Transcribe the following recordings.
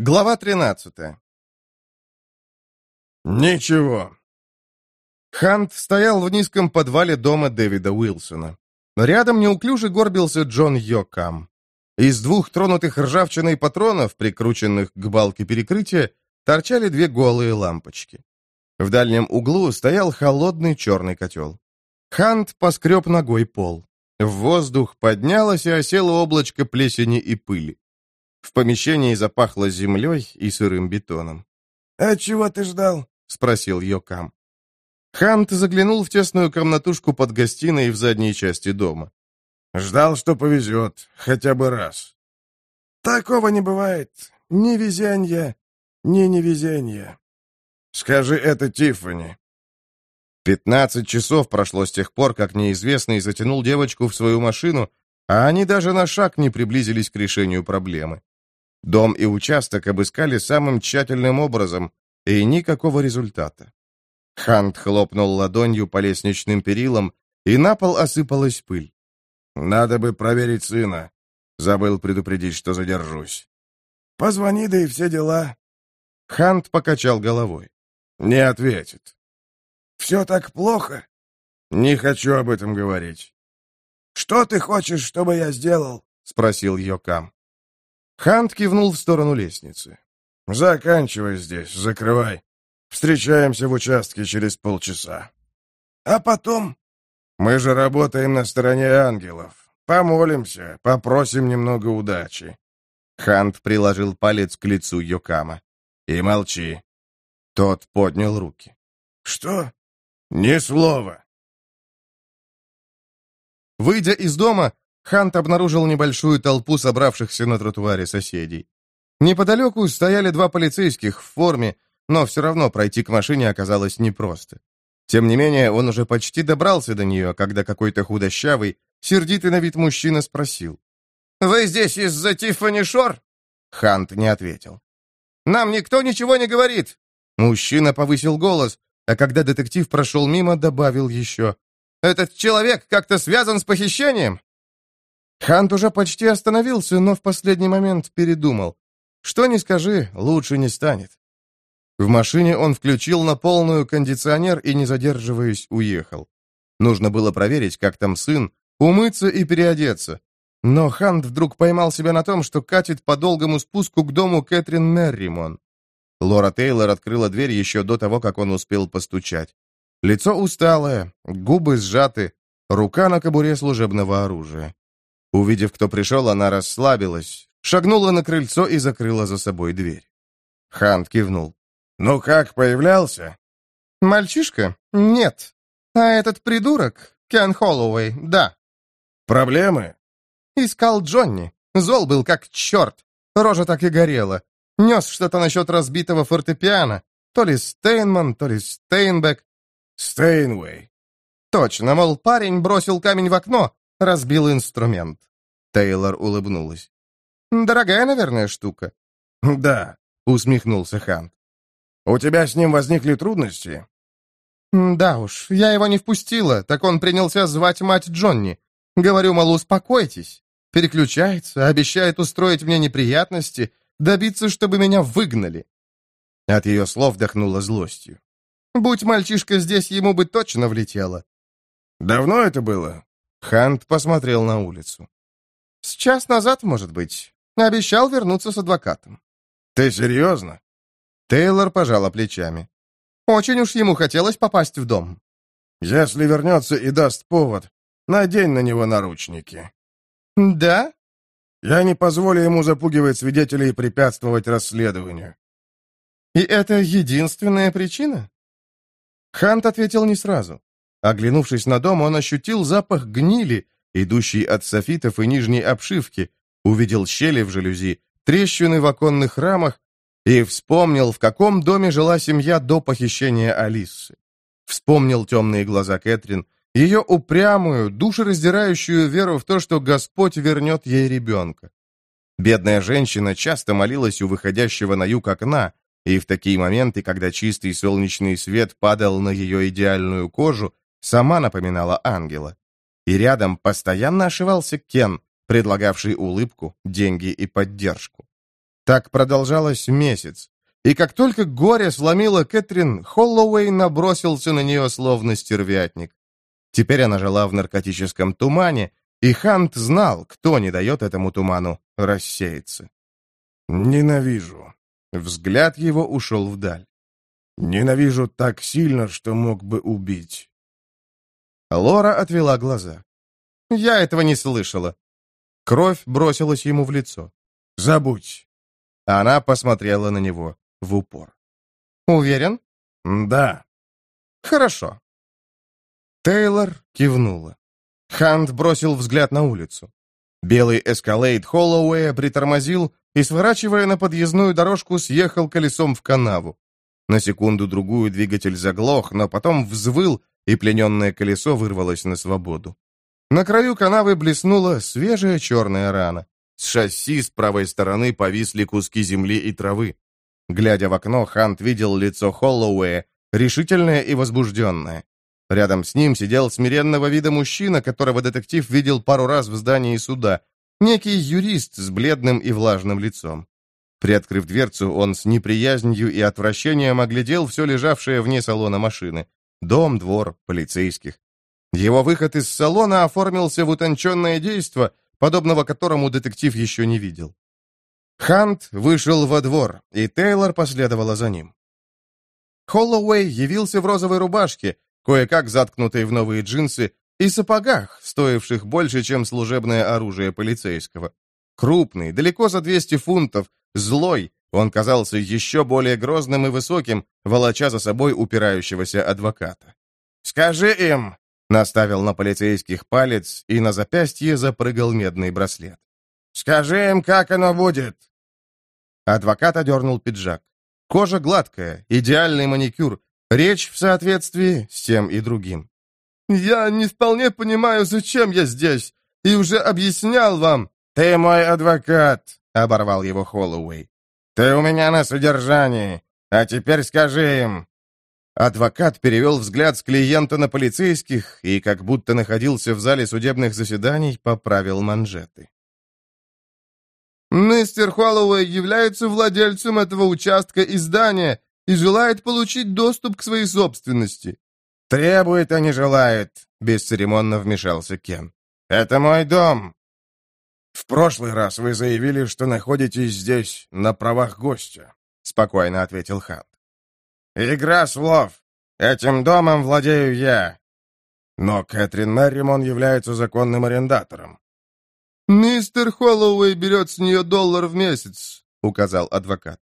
Глава 13 «Ничего». Хант стоял в низком подвале дома Дэвида Уилсона. Рядом неуклюже горбился Джон Йокам. Из двух тронутых ржавчиной патронов, прикрученных к балке перекрытия, торчали две голые лампочки. В дальнем углу стоял холодный черный котел. Хант поскреб ногой пол. В воздух поднялось и осело облачко плесени и пыли. В помещении запахло землей и сырым бетоном. «А чего ты ждал?» — спросил Йокам. Хант заглянул в тесную комнатушку под гостиной в задней части дома. «Ждал, что повезет, хотя бы раз». «Такого не бывает. Ни везенья, ни невезенья». «Скажи это Тиффани». Пятнадцать часов прошло с тех пор, как неизвестный затянул девочку в свою машину, а они даже на шаг не приблизились к решению проблемы. Дом и участок обыскали самым тщательным образом, и никакого результата. Хант хлопнул ладонью по лестничным перилам, и на пол осыпалась пыль. «Надо бы проверить сына. Забыл предупредить, что задержусь». «Позвони, да и все дела». Хант покачал головой. «Не ответит». «Все так плохо?» «Не хочу об этом говорить». «Что ты хочешь, чтобы я сделал?» — спросил Йокам. Хант кивнул в сторону лестницы. «Заканчивай здесь, закрывай. Встречаемся в участке через полчаса». «А потом?» «Мы же работаем на стороне ангелов. Помолимся, попросим немного удачи». Хант приложил палец к лицу Йокама. «И молчи». Тот поднял руки. «Что?» «Ни слова». Выйдя из дома, Хант обнаружил небольшую толпу собравшихся на тротуаре соседей. Неподалеку стояли два полицейских в форме, но все равно пройти к машине оказалось непросто. Тем не менее, он уже почти добрался до нее, когда какой-то худощавый, сердитый на вид мужчина спросил. «Вы здесь из-за Тиффани Шор?» Хант не ответил. «Нам никто ничего не говорит!» Мужчина повысил голос, а когда детектив прошел мимо, добавил еще. «Этот человек как-то связан с похищением?» Хант уже почти остановился, но в последний момент передумал. Что ни скажи, лучше не станет. В машине он включил на полную кондиционер и, не задерживаясь, уехал. Нужно было проверить, как там сын, умыться и переодеться. Но Хант вдруг поймал себя на том, что катит по долгому спуску к дому Кэтрин Мерримон. Лора Тейлор открыла дверь еще до того, как он успел постучать. Лицо усталое, губы сжаты, рука на кобуре служебного оружия. Увидев, кто пришел, она расслабилась, шагнула на крыльцо и закрыла за собой дверь. Хант кивнул. «Ну как, появлялся?» «Мальчишка? Нет. А этот придурок, Кен Холлоуэй, да». «Проблемы?» «Искал Джонни. Зол был как черт. Рожа так и горела. Нес что-то насчет разбитого фортепиано. То ли Стейнман, то ли Стейнбек». «Стейнвей». «Точно, мол, парень бросил камень в окно, разбил инструмент». Тейлор улыбнулась. «Дорогая, наверное, штука». «Да», — усмехнулся Хант. «У тебя с ним возникли трудности?» «Да уж, я его не впустила, так он принялся звать мать Джонни. Говорю, мол, успокойтесь. Переключается, обещает устроить мне неприятности, добиться, чтобы меня выгнали». От ее слов вдохнула злостью. «Будь мальчишка здесь, ему бы точно влетело». «Давно это было?» Хант посмотрел на улицу. «С час назад, может быть. Обещал вернуться с адвокатом». «Ты серьезно?» Тейлор пожала плечами. «Очень уж ему хотелось попасть в дом». «Если вернется и даст повод, надень на него наручники». «Да?» «Я не позволю ему запугивать свидетелей и препятствовать расследованию». «И это единственная причина?» Хант ответил не сразу. Оглянувшись на дом, он ощутил запах гнили, идущий от софитов и нижней обшивки, увидел щели в жалюзи, трещины в оконных рамах и вспомнил, в каком доме жила семья до похищения Алисы. Вспомнил темные глаза Кэтрин, ее упрямую, душераздирающую веру в то, что Господь вернет ей ребенка. Бедная женщина часто молилась у выходящего на юг окна, и в такие моменты, когда чистый солнечный свет падал на ее идеальную кожу, сама напоминала ангела. И рядом постоянно ошивался Кен, предлагавший улыбку, деньги и поддержку. Так продолжалось месяц. И как только горе сломило Кэтрин, Холлоуэй набросился на нее словно стервятник. Теперь она жила в наркотическом тумане, и Хант знал, кто не дает этому туману рассеяться. «Ненавижу». Взгляд его ушел вдаль. «Ненавижу так сильно, что мог бы убить». Лора отвела глаза. «Я этого не слышала». Кровь бросилась ему в лицо. «Забудь». Она посмотрела на него в упор. «Уверен?» «Да». «Хорошо». Тейлор кивнула. Хант бросил взгляд на улицу. Белый эскалейд Холлоуэя притормозил и, сворачивая на подъездную дорожку, съехал колесом в канаву. На секунду-другую двигатель заглох, но потом взвыл, и плененное колесо вырвалось на свободу. На краю канавы блеснула свежая черная рана. С шасси с правой стороны повисли куски земли и травы. Глядя в окно, Хант видел лицо Холлоуэя, решительное и возбужденное. Рядом с ним сидел смиренного вида мужчина, которого детектив видел пару раз в здании суда, некий юрист с бледным и влажным лицом. Приоткрыв дверцу, он с неприязнью и отвращением оглядел все лежавшее вне салона машины. Дом, двор, полицейских. Его выход из салона оформился в утонченное действо, подобного которому детектив еще не видел. Хант вышел во двор, и Тейлор последовала за ним. Холлоуэй явился в розовой рубашке, кое-как заткнутой в новые джинсы, и сапогах, стоивших больше, чем служебное оружие полицейского. Крупный, далеко за 200 фунтов, злой, он казался еще более грозным и высоким, волоча за собой упирающегося адвоката. «Скажи им!» — наставил на полицейских палец, и на запястье запрыгал медный браслет. «Скажи им, как оно будет!» Адвокат одернул пиджак. Кожа гладкая, идеальный маникюр, речь в соответствии с тем и другим. «Я не вполне понимаю, зачем я здесь, и уже объяснял вам...» «Ты мой адвокат», — оборвал его Холлоуэй. «Ты у меня на содержании, а теперь скажи им...» Адвокат перевел взгляд с клиента на полицейских и, как будто находился в зале судебных заседаний, поправил манжеты. «Мистер Холлоуэй является владельцем этого участка и здания и желает получить доступ к своей собственности». «Требует, а не желает», — бесцеремонно вмешался Кен. «Это мой дом». «В прошлый раз вы заявили, что находитесь здесь на правах гостя», — спокойно ответил Хант. «Игра слов. Этим домом владею я». Но Кэтрин Мерримон является законным арендатором. «Мистер Холлоуэй берет с нее доллар в месяц», — указал адвокат.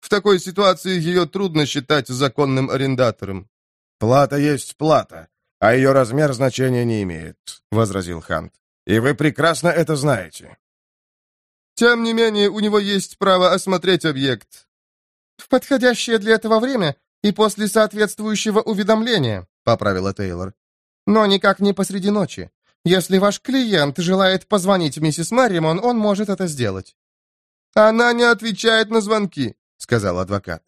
«В такой ситуации ее трудно считать законным арендатором». «Плата есть плата, а ее размер значения не имеет», — возразил Хант. «И вы прекрасно это знаете». «Тем не менее, у него есть право осмотреть объект». «В подходящее для этого время и после соответствующего уведомления», — поправила Тейлор. «Но никак не посреди ночи. Если ваш клиент желает позвонить миссис Марримон, он может это сделать». «Она не отвечает на звонки», — сказал адвокат.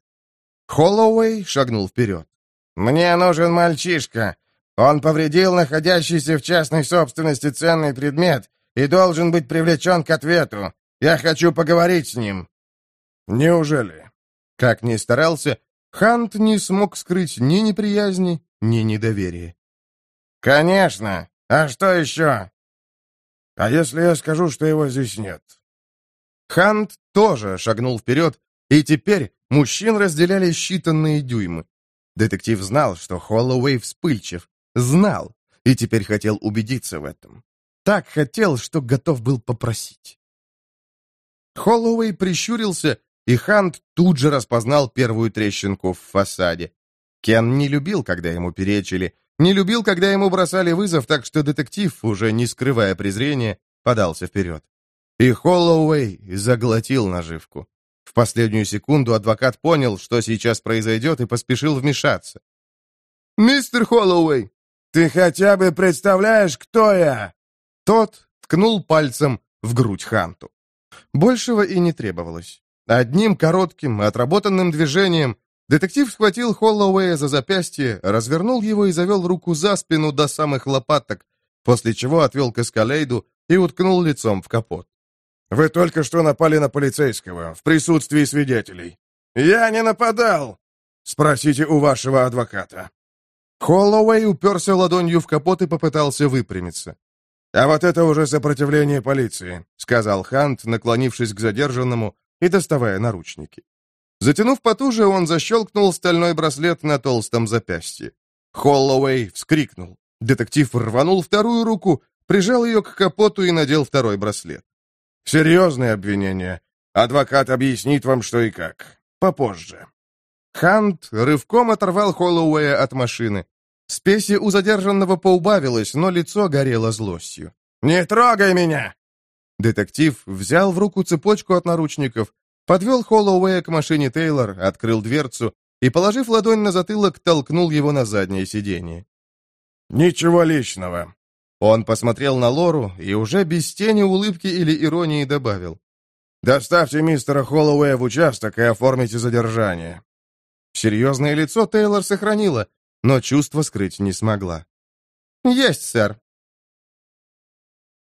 Холлоуэй шагнул вперед. «Мне нужен мальчишка. Он повредил находящийся в частной собственности ценный предмет и должен быть привлечен к ответу. Я хочу поговорить с ним». «Неужели?» Как ни старался, Хант не смог скрыть ни неприязни, ни недоверия. «Конечно! А что еще?» «А если я скажу, что его здесь нет?» Хант тоже шагнул вперед, и теперь мужчин разделяли считанные дюймы. Детектив знал, что Холлоуэй вспыльчив. Знал, и теперь хотел убедиться в этом. Так хотел, что готов был попросить. Холлоуэй прищурился, и Хант тут же распознал первую трещинку в фасаде. Кен не любил, когда ему перечили, не любил, когда ему бросали вызов, так что детектив, уже не скрывая презрения, подался вперед. И Холлоуэй заглотил наживку. В последнюю секунду адвокат понял, что сейчас произойдет, и поспешил вмешаться. «Мистер Холлоуэй, ты хотя бы представляешь, кто я?» Тот ткнул пальцем в грудь Ханту. Большего и не требовалось. Одним коротким, отработанным движением детектив схватил Холлоуэя за запястье, развернул его и завел руку за спину до самых лопаток, после чего отвел к эскалейду и уткнул лицом в капот. Вы только что напали на полицейского в присутствии свидетелей». «Я не нападал!» «Спросите у вашего адвоката». Холлоуэй уперся ладонью в капот и попытался выпрямиться. «А вот это уже сопротивление полиции», — сказал Хант, наклонившись к задержанному и доставая наручники. Затянув потуже, он защелкнул стальной браслет на толстом запястье. Холлоуэй вскрикнул. Детектив рванул вторую руку, прижал ее к капоту и надел второй браслет. «Серьезные обвинения. Адвокат объяснит вам, что и как. Попозже». Хант рывком оторвал Холлоуэя от машины. Спеси у задержанного поубавилось, но лицо горело злостью. «Не трогай меня!» Детектив взял в руку цепочку от наручников, подвел Холлоуэя к машине Тейлор, открыл дверцу и, положив ладонь на затылок, толкнул его на заднее сиденье. «Ничего личного». Он посмотрел на Лору и уже без тени улыбки или иронии добавил. «Доставьте мистера Холлоуэя в участок и оформите задержание». Серьезное лицо Тейлор сохранила, но чувство скрыть не смогла. «Есть, сэр».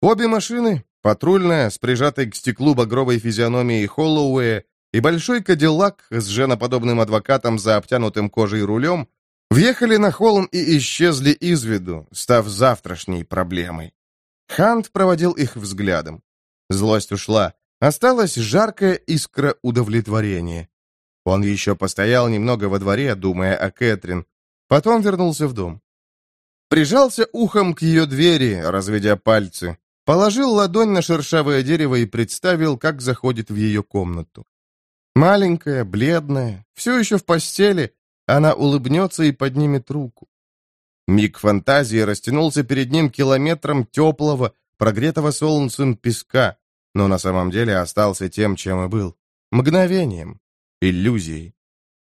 Обе машины, патрульная с прижатой к стеклу багровой физиономией Холлоуэя и большой кадиллак с женоподобным адвокатом за обтянутым кожей рулем, въехали на холм и исчезли из виду, став завтрашней проблемой. Хант проводил их взглядом. Злость ушла. Осталась жаркая искра удовлетворения. Он еще постоял немного во дворе, думая о Кэтрин. Потом вернулся в дом. Прижался ухом к ее двери, разведя пальцы. Положил ладонь на шершавое дерево и представил, как заходит в ее комнату. Маленькая, бледная, все еще в постели, она улыбнется и поднимет руку. Миг фантазии растянулся перед ним километром теплого, прогретого солнцем песка, но на самом деле остался тем, чем и был. Мгновением иллюзией.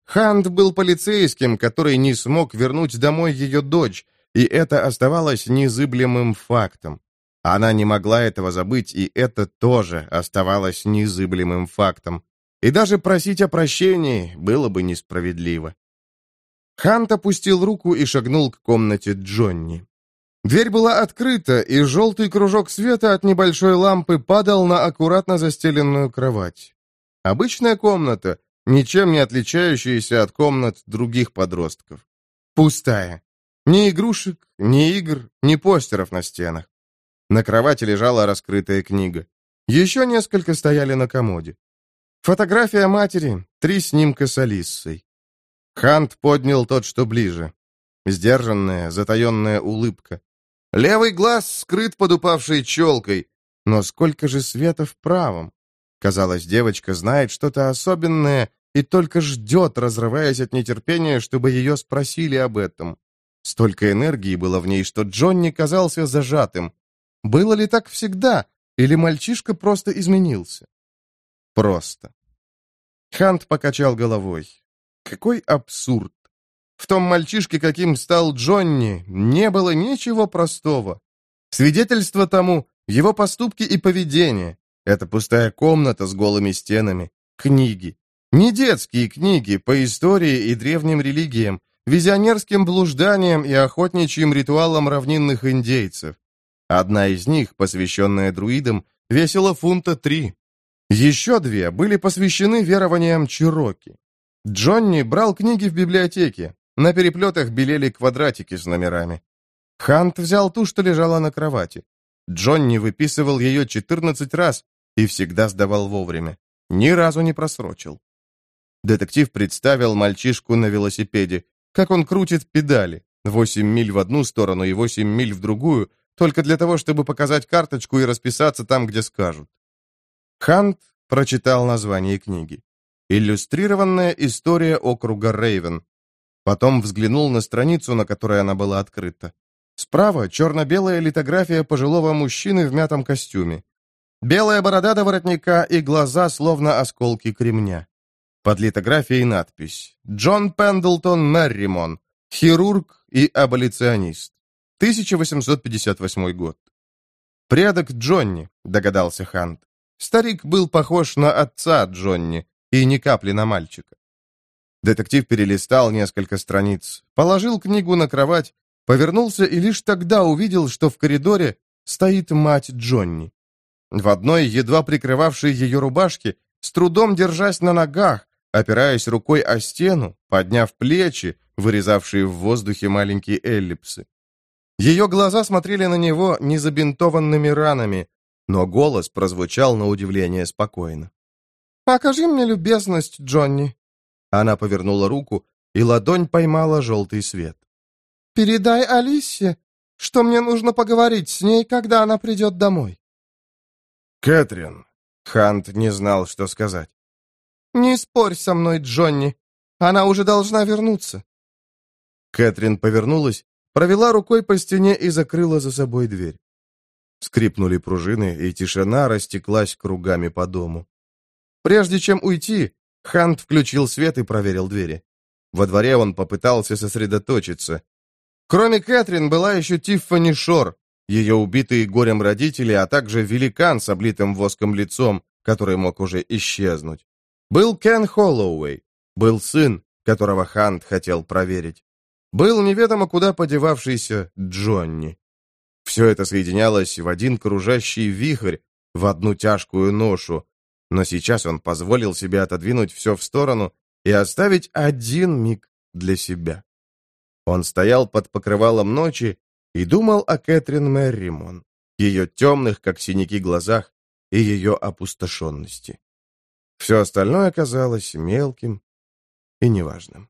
Хант был полицейским, который не смог вернуть домой ее дочь, и это оставалось незыблемым фактом. Она не могла этого забыть, и это тоже оставалось незыблемым фактом. И даже просить о прощении было бы несправедливо. Хант опустил руку и шагнул к комнате Джонни. Дверь была открыта, и желтый кружок света от небольшой лампы падал на аккуратно застеленную кровать. Обычная комната, ничем не отличающаяся от комнат других подростков. Пустая. Ни игрушек, ни игр, ни постеров на стенах. На кровати лежала раскрытая книга. Еще несколько стояли на комоде. Фотография матери, три снимка с Алиссой. Хант поднял тот, что ближе. Сдержанная, затаенная улыбка. Левый глаз скрыт под упавшей челкой, но сколько же света в правом. Казалось, девочка знает что-то особенное и только ждет, разрываясь от нетерпения, чтобы ее спросили об этом. Столько энергии было в ней, что Джонни казался зажатым. Было ли так всегда, или мальчишка просто изменился? Просто. Хант покачал головой. Какой абсурд. В том мальчишке, каким стал Джонни, не было ничего простого. Свидетельство тому — его поступки и поведение. Это пустая комната с голыми стенами. Книги. Не детские книги по истории и древним религиям, визионерским блужданиям и охотничьим ритуалам равнинных индейцев. Одна из них, посвященная друидам, весила фунта три. Еще две были посвящены верованиям Чироки. Джонни брал книги в библиотеке. На переплетах белели квадратики с номерами. Хант взял ту, что лежала на кровати. Джонни выписывал ее 14 раз, и всегда сдавал вовремя. Ни разу не просрочил. Детектив представил мальчишку на велосипеде, как он крутит педали, 8 миль в одну сторону и 8 миль в другую, только для того, чтобы показать карточку и расписаться там, где скажут. Хант прочитал название книги. «Иллюстрированная история округа Рейвен». Потом взглянул на страницу, на которой она была открыта. Справа черно-белая литография пожилого мужчины в мятом костюме. Белая борода до воротника и глаза, словно осколки кремня. Под литографией надпись «Джон Пендлтон Мерримон, хирург и аболиционист. 1858 год». «Предок Джонни», — догадался Хант. Старик был похож на отца Джонни и ни капли на мальчика. Детектив перелистал несколько страниц, положил книгу на кровать, повернулся и лишь тогда увидел, что в коридоре стоит мать Джонни. в одной, едва прикрывавшей ее рубашке, с трудом держась на ногах, опираясь рукой о стену, подняв плечи, вырезавшие в воздухе маленькие эллипсы. Ее глаза смотрели на него незабинтованными ранами, но голос прозвучал на удивление спокойно. «Окажи мне любезность, Джонни». Она повернула руку, и ладонь поймала желтый свет. «Передай Алисе, что мне нужно поговорить с ней, когда она придет домой». «Кэтрин», — Хант не знал, что сказать. «Не спорь со мной, Джонни. Она уже должна вернуться». Кэтрин повернулась, провела рукой по стене и закрыла за собой дверь. Скрипнули пружины, и тишина растеклась кругами по дому. Прежде чем уйти, Хант включил свет и проверил двери. Во дворе он попытался сосредоточиться. Кроме Кэтрин была еще Тиффани Шор, ее убитые горем родители, а также великан с облитым воском лицом, который мог уже исчезнуть. Был Кен Холлоуэй, был сын, которого Хант хотел проверить. Был неведомо куда подевавшийся Джонни. Все это соединялось в один кружащий вихрь, в одну тяжкую ношу, но сейчас он позволил себе отодвинуть все в сторону и оставить один миг для себя. Он стоял под покрывалом ночи и думал о Кэтрин Мерримон, ее темных, как синяки, глазах и ее опустошенности. Все остальное казалось мелким и неважным.